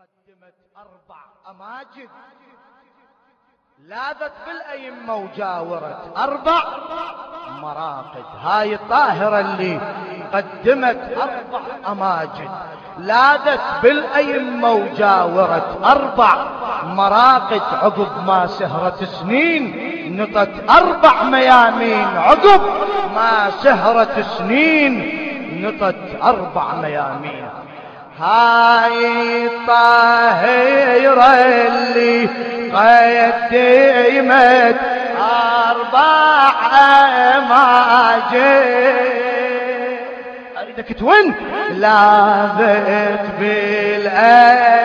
قدمت أربع أماجد. لاذت بالأئمة وجاورت أربع مراقد. هاي الطاهرة اللي قدمت أربع أماجد. لاذت بالأئمة وجاورت أربع مراقد. عقب ما سهرت سنين نطت أربع ميامين. عقب ما سهرت سنين نطت أربع ميامين. هاي الطاهرة اللي قدمت أربع ماجد أريدك تون لاذت بالأيمة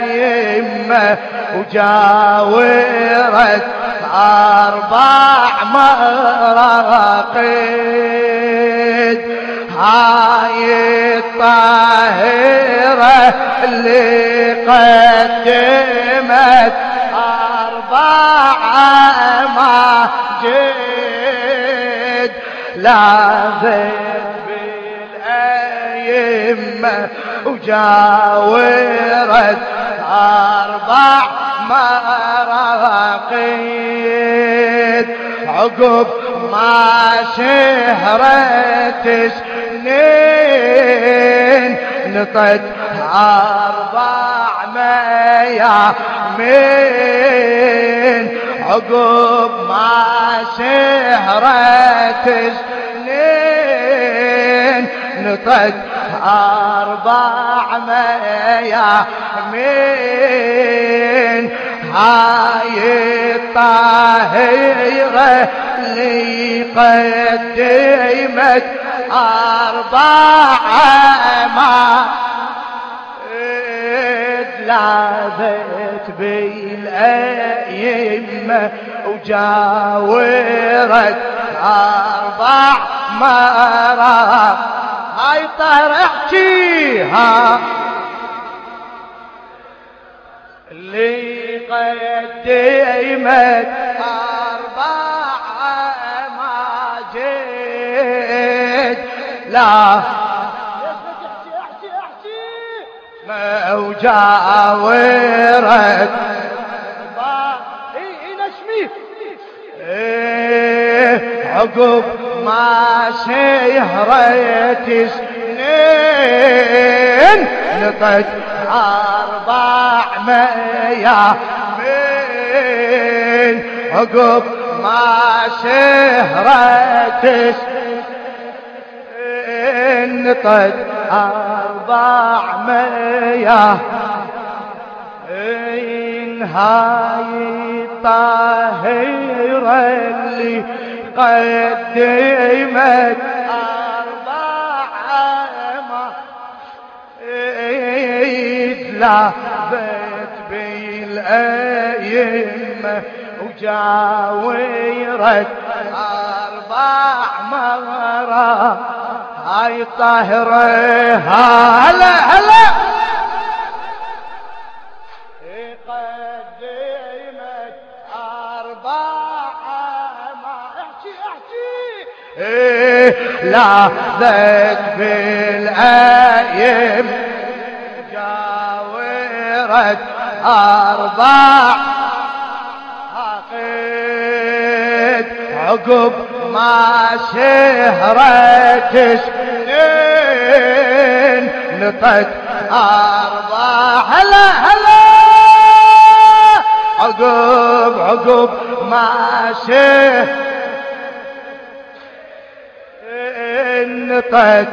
وجاورت أربع مراقد. هاي الطاهرة اللي قدمت أربع ماجد لاذت بالأيمة وجاورت أربع مراقد عقب ما شهرت سنين نطت أربع ميامين. عقب ما شهرت سنين نطت أربع ميامين. هاي الطاهرة اللي قدمت أربع ما لاذت بالأيمة وجاورت أربع مرات هاي طهر احكيها اللي قدمت أربع لا. ما وجاورت عقب ما شهرت سنين نطت أربع ميامين عقب ما شهرت سنين نطت أربع ميامين هاي الطاهرة اللي قدمت ذهبت بالأيمة وجاورت أربع مرات هاي طاهرة هلا هلا ما احكي لا ذات بالأيمة جاورت أربع عقد عقب ما شهرت سنين نطت أربع هلا هلا. عقب عقب ما شهرت نطت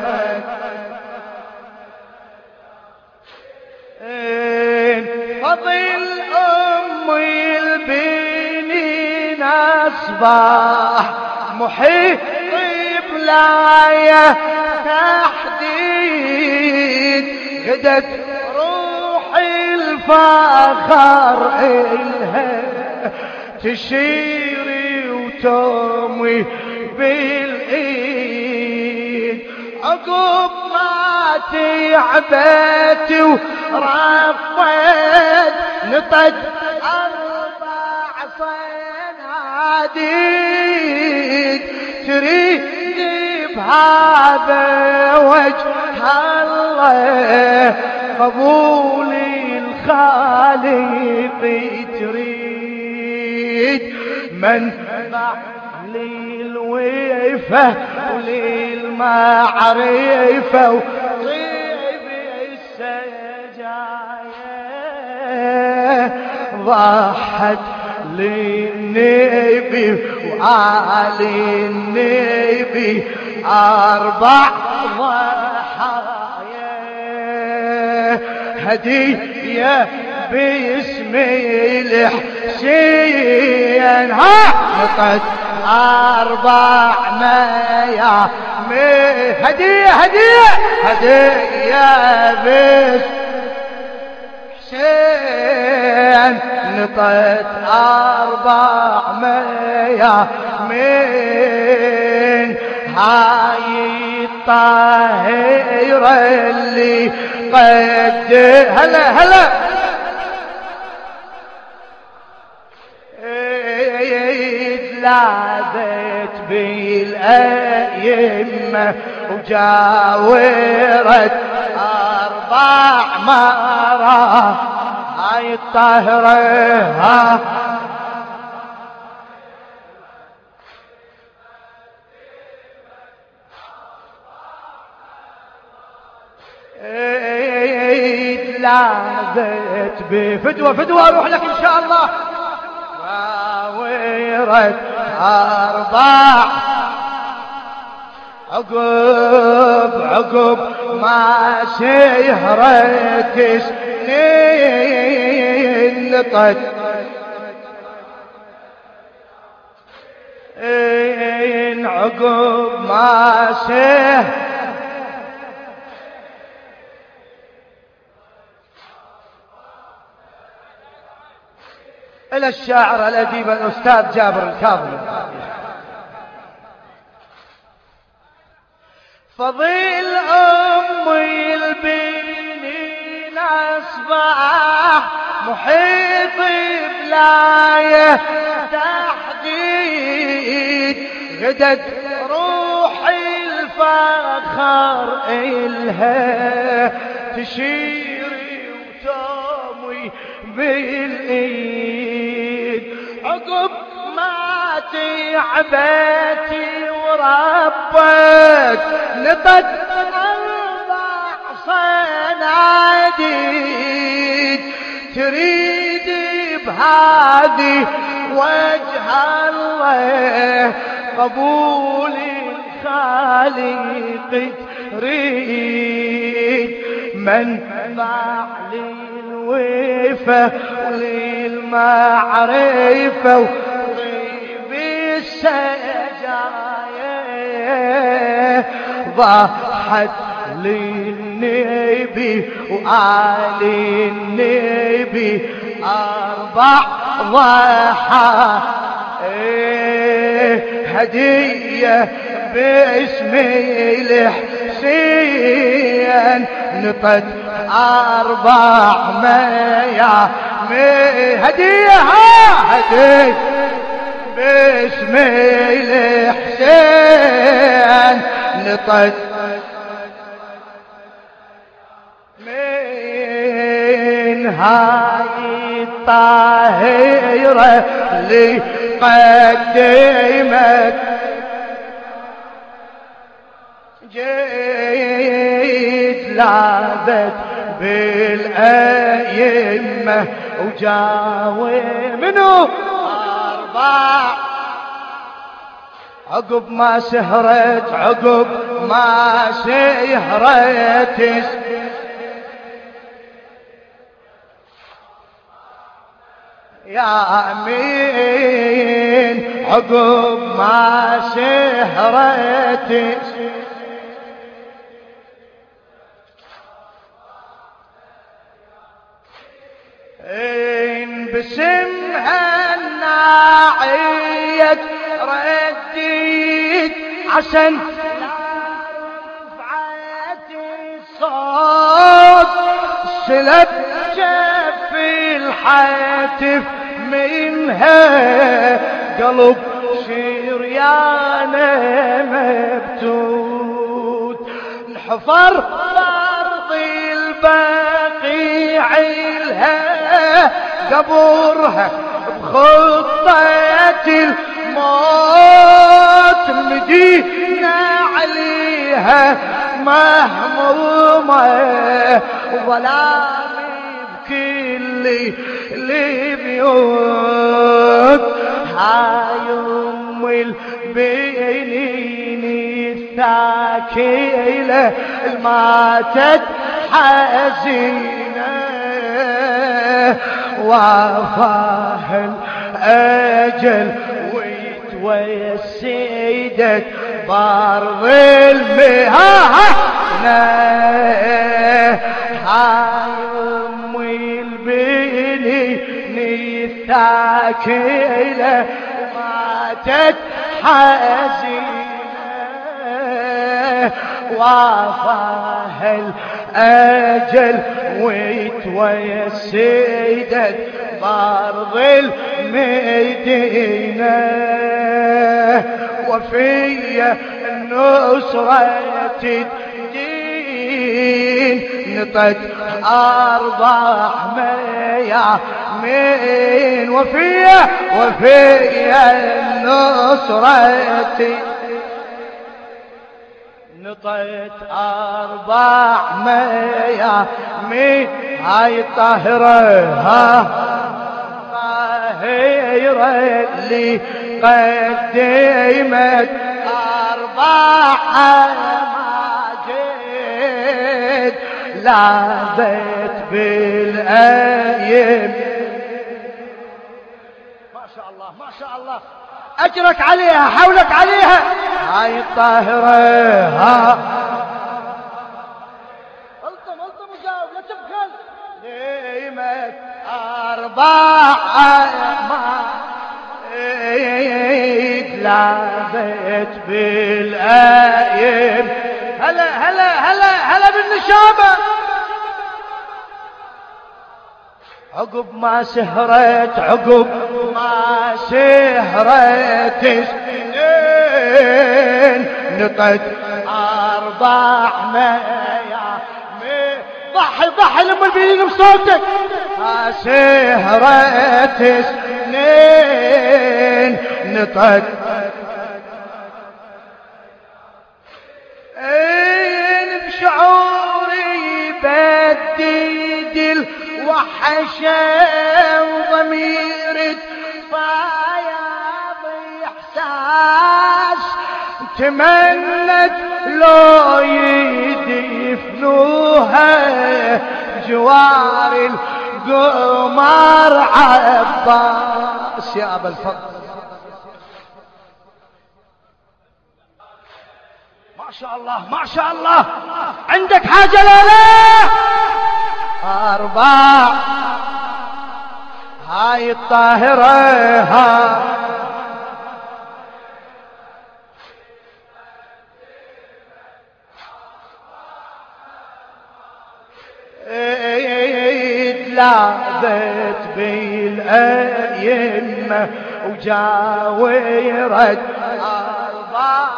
فضل أمي البنين أصبح محيط بلاية تحديد غدت روحي الفخر إلها تشيري وتومي بالإيد. عقب ما تعبت ورفضت نطت أربع صناديد بهذا وجه الله قبولي الخالق تريد. من لي الوفة وللمعرفة وطيب السجايا ضحت للنبي وآل النبي أربع ضحايا. هدية باسم الحسين. ها نطت أربع ميا هدية هدية هدية باسم حسين نطت أربع ميا من هاي الطاهرة اللي قد هلا هلا. لاذت بالأيمة وجاورت أربع مرات هاي الطاهرة لاذت بفدوة فدوة أروح لك ان شاء الله راورت أربع۔ عقب عقب ما سنين نطت إن عقب ما سهرت إلى الشاعر الأديب الأستاذ جابر الكاظمي. فضيل أمي البنين أصبح محيط بلاية تحديد غدت روحي الفخر إلها تشيري وتومي بالإيد. تعبتي وربك. نطت أربع صناديد تريد بهذه وجه الله قبول الخالق تريد من فعل الوفا وللمعرفة. ضحت للنبي وآل النبي أربع ضحى هدية باسم الحسين. نطت أربع ميا هدية هدية. باسم الحسين نطت من هاي الطاهرة اللي قدمت جيت لاذت بالأيمة وجاوي منو؟ أربع عقب ما سهرت عقب ما سهرت. يا أمين عقب ما سهرت. إن بسمها الناعية رديت عشان رفعت الصوت سلب جف الحاتف منها. قلب شريانه مبتوت انحفر بارض البقيع الها قبرها بخطة الموت المدينة عليها مهمومة وظلام بكل البيوت هاي أم البنين الثاكلة ماتت حزينة. وفاه الأجل ويتوسدت بارض المهاها حايم البني الثاكلة ماتت حزينة وافاه الأجل ويتوسدت بارض المدينة. وفي النصرة الدين نطت أربع ميامين وفي وفي النصرة نطيت أربع ميامين هاي الطاهرة ها. طاهرة اللي قدمت أربع ماجد لابت بالأيم أجرك عليها حولك عليها. هاي الطاهرة ها. ألطم ألطم وجاوب لا تبخل. نيمت أربع لابت بالأيم. هلا هلا هلا هلا بالنشامة عقب ما سهرت عقب ما سهرت سنين نطت أربع ميامين ضحي ضحي لما البيين بصوتك. ما سهرت سنين نطت. اين الوحشة وضميري فايا بإحساس تمنت لو يدفنوها جوار القمر عباس. يا أبا الفضل. ما شاء الله ما شاء الله. عندك حاجة لا لا أربع هاي الطاهرة ها لعبت بالأيمة وجاورت أربع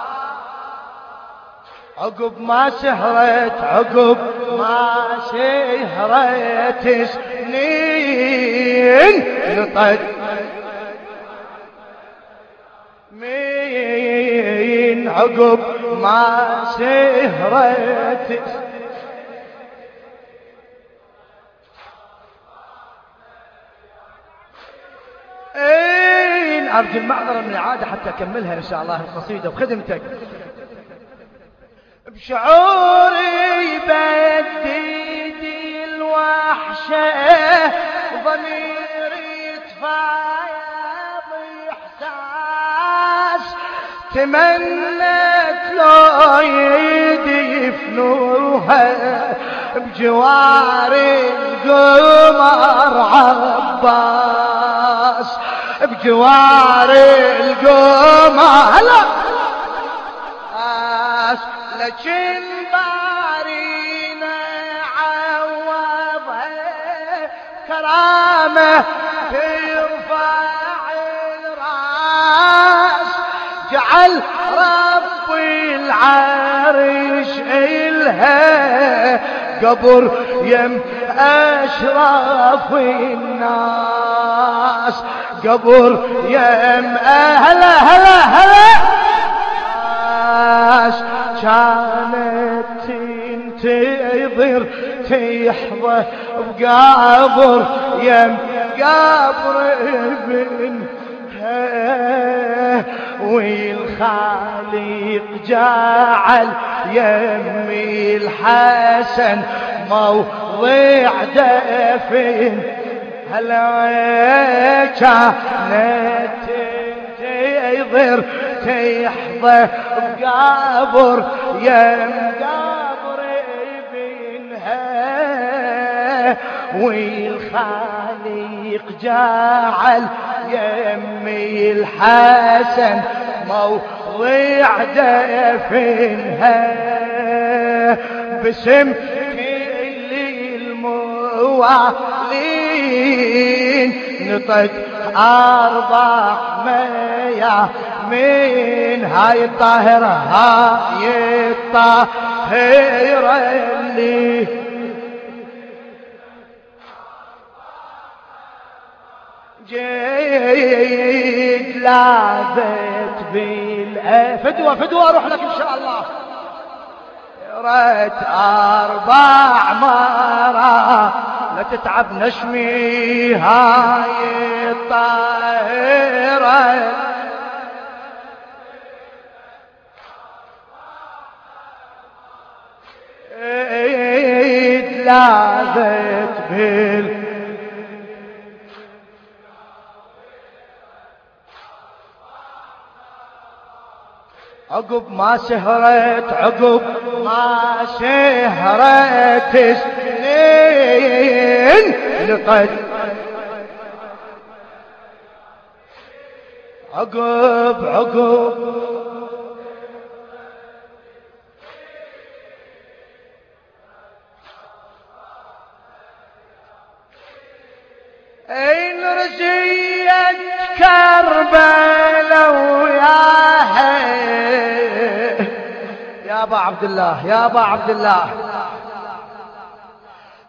عقب ما سهرت عقب ما سهرت سنين نطت مين عقب ما سهرت؟ اين أرجو المعذرة من العادة حتى أكملها إن شاء الله القصيدة بخدمتك. بشعوري بديد الوحشة. ضميري تفايا بإحساس تمنت لو يدفنوها بجوار القمر عباس. بجوار القمر. هلا. كرامة ترفع الراس. جعل ربي العرش إلها. قبر يم أشرف الناس. قبر يم أهلا هلا هلا. كانت تنتظر تحظى بقابر يم قبر ابنها والخالق جعل يمي الحسن موضع دفن. هلا كانت تنتظر تحظى بقابر يم قبر والخالق جعل يمي الحسن موضع دفنها باسم كل الموالين. نطق أربع مياه من هاي الطاهرة هاي الطاهرة اللي جيت لاذت بال فدوة فدوة أروح لك ان شاء الله ريت أربع مرات لا تتعب نشمي هاي الطاهره لاذت بال عقب ما سهرت عقب ما سهرت سنين لقد. عقب عقب ابا عبد الله يا ابا عبد الله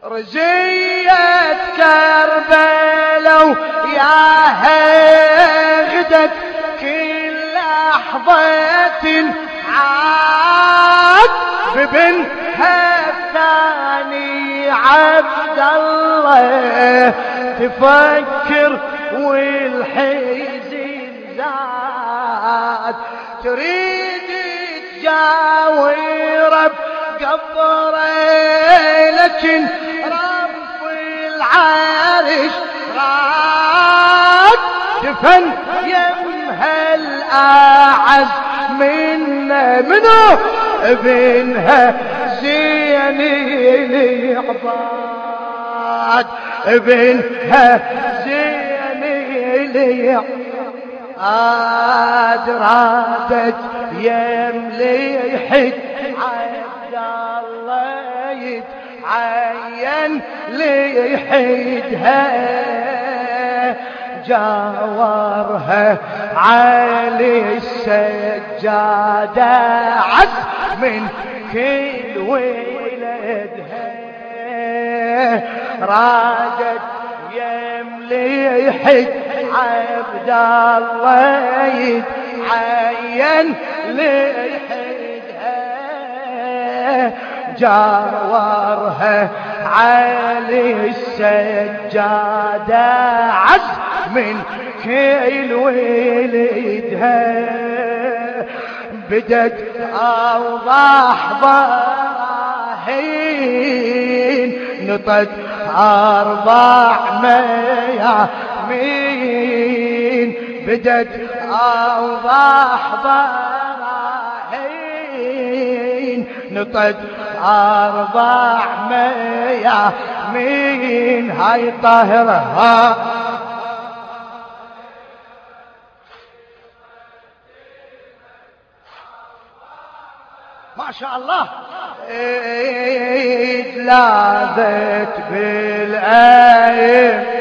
رزية كربلاء وياها غدت كل لحظة عاد ببنها الثاني عبد الله تفكر والحزن زاد تريد تجاور بقبره لكن رب العرش راد دفن يمها الأعز منا منو ابنها زين العباد ابنها زين لي عاد رادت يملي حد عبد الله يتعين ليحدها جاورها علي السجادة عز من كل ولدها. رادت حد عبد الله يتعين لحدها جاورها علي السجادة عز من كل ولدها بدت أوضح براهين نطت أربع ميامين بدت أوضح براهين. نطت أربع ميامين هاي الطاهرة ها. ما شاء الله. لاذت بالآية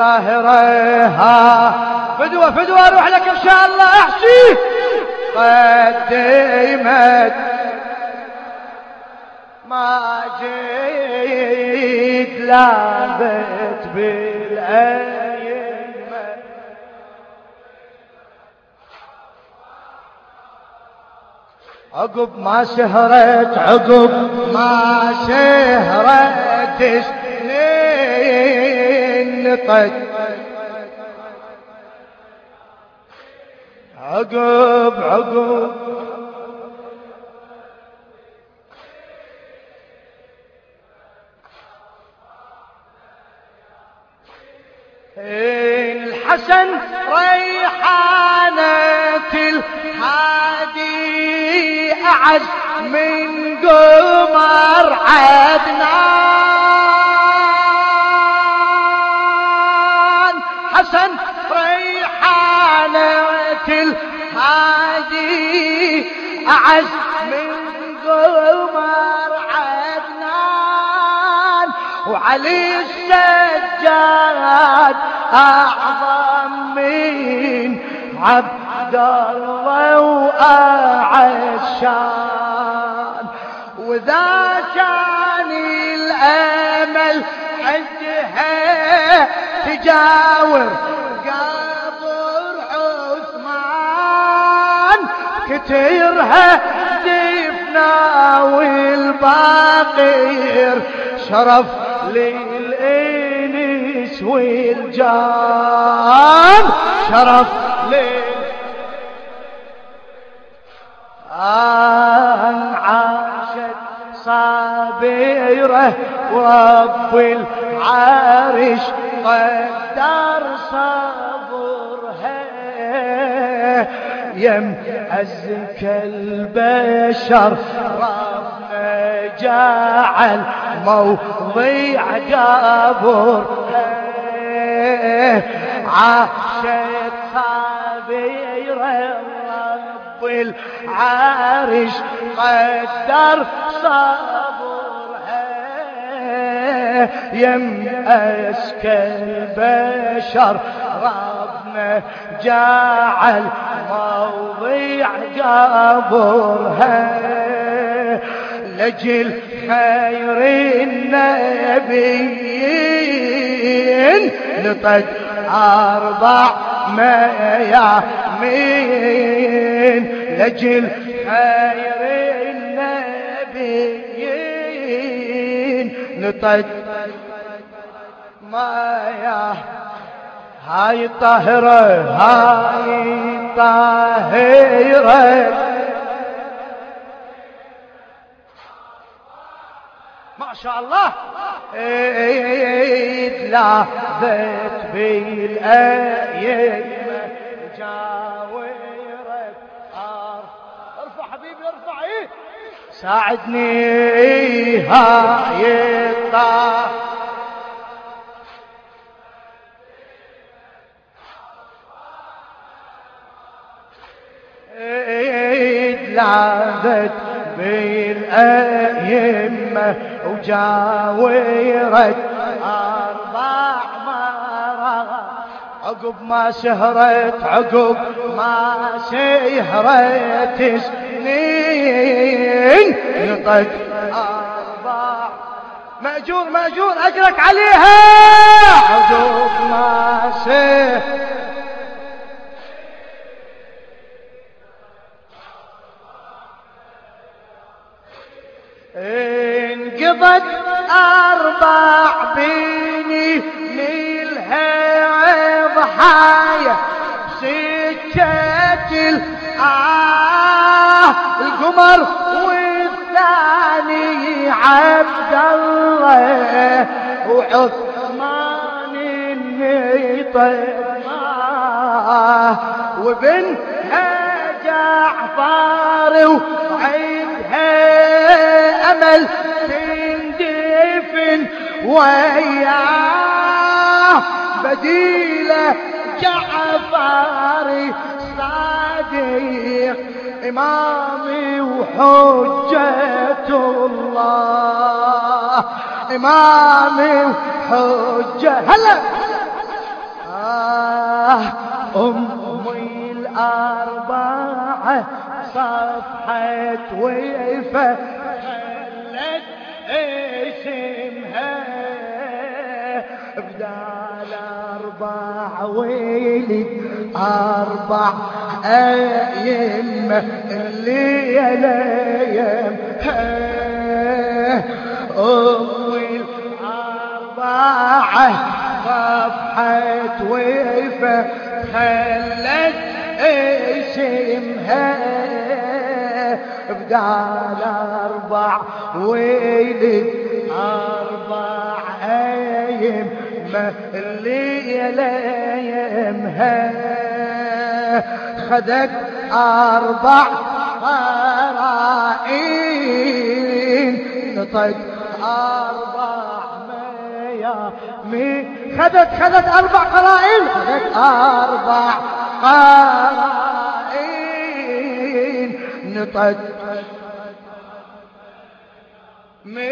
هاي الطاهرة ها فدوة فدوة أروح لك إن شاء الله أحشي. قدمت ما جيت لابت بالأيمة عقب ما سهرت عقب ما سهرت نطت عقب عقب الحسن ريحانة الهادي أعز من قمر عدنان. أعز من قمر عدنان وعلي السجاد أعظم من عبد الله وأعشان. وذا كان الأمل عندها تجاور كتيرها دفنا والباقير. شرف للإنس والجان. شرف لل آن عاشت صابرة ورب العرش قدر صبرها. يم أزكى البشر ربنا جعل موضيع قبر. عاشت صابرة رب العرش قدر صبرها يم أسكى البشر ربنا جعل موضيع قبرها لجل خير النبيين. نطد أربع ميامين. لجل خير النبيين. نطد ما يا هاي الطاهرة هاي الطاهرة ما شاء الله اتلاذت بالأيمة جاورت ارفع حبيبي ارفع إيه ساعدني هاي الطاهرة لاذت بالأيمة وجاورت أربع مرات. عقب ما سهرت عقب ما سهرت سنين نطق أربع. مأجور مأجور أجرك عليها. عقب ما سهرت أربع بيني نيلها ضحايا سكة الآه القمر والثاني عبد الله. وعثمان النيطة وبنها جعفر وعيدها أمل. تندفن وياه بديله جعفر صادق امامي وحجة الله. امامي وحجة هلا. آه امي أربعة صفحة ويفة. خلت اسمها بدال أربع ويلي أربع أيام اللي أيام. أم الأربعة صفحة ويفة خلت اسمها بدال أربع ويلد أربع أيام ما اللي يمها خدت أربع قرائن نطق أربع ميامين خدت خدت أربع قرائن خدت أربع قرائن نطق من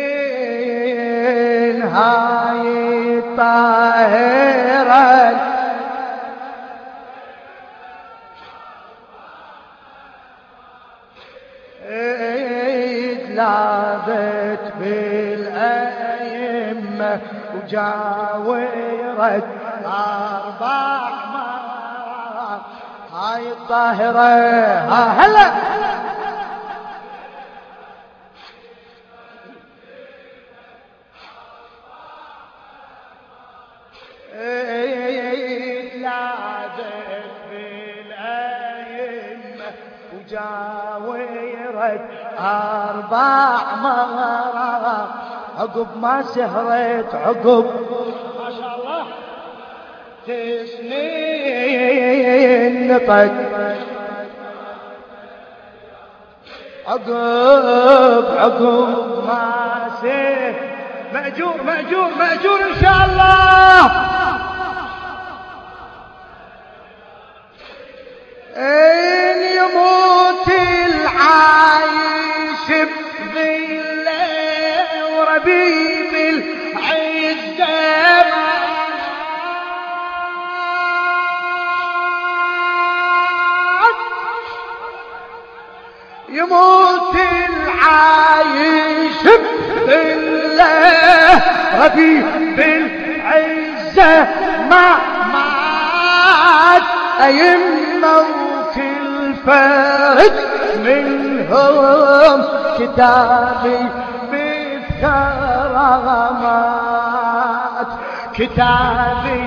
هاي الطاهرة لاذت بالأئمة وجاورت أربع مرات. هاي الطاهرة هلا! أربع مرات عقب ما سهرت عقب. ما شاء الله. تسنين نطق. عقب عقب ما سهر. مأجور مأجور مأجور إن شاء الله. إن العايش بالله ربيب العزة. ما مات أيمة وكل فرد منهم كتابي بالكرامات كتابي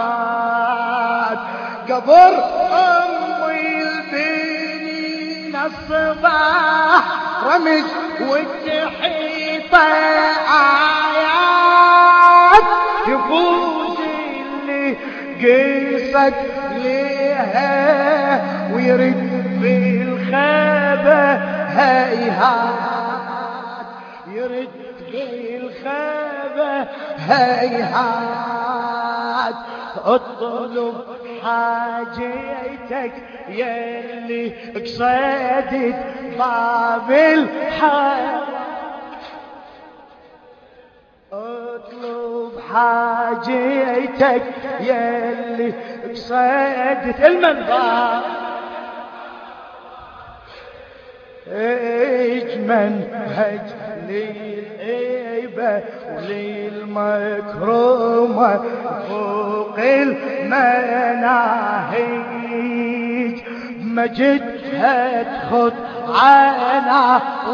بالكرامات قبر الصباح رمز والتحيط آيات. يفوز اللي قصد لها ويرد بالخابة هيهات. يرد بالخابة هيهات. اطلب حاجتك يلي قصدت باب الحياة اطلب حاجتك يلي قصدت المنبر اجمن هج للعيبة وللمكرومة فوق المناهج. مجدها تخط عناوين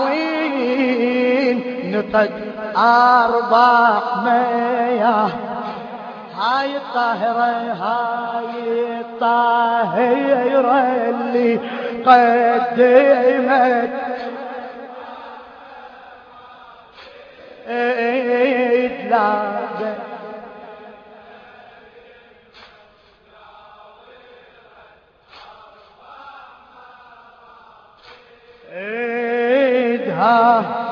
نطق أربع مياه. هاي الطاهرة هاي الطاهرة اللي قدمت إدلابة إدها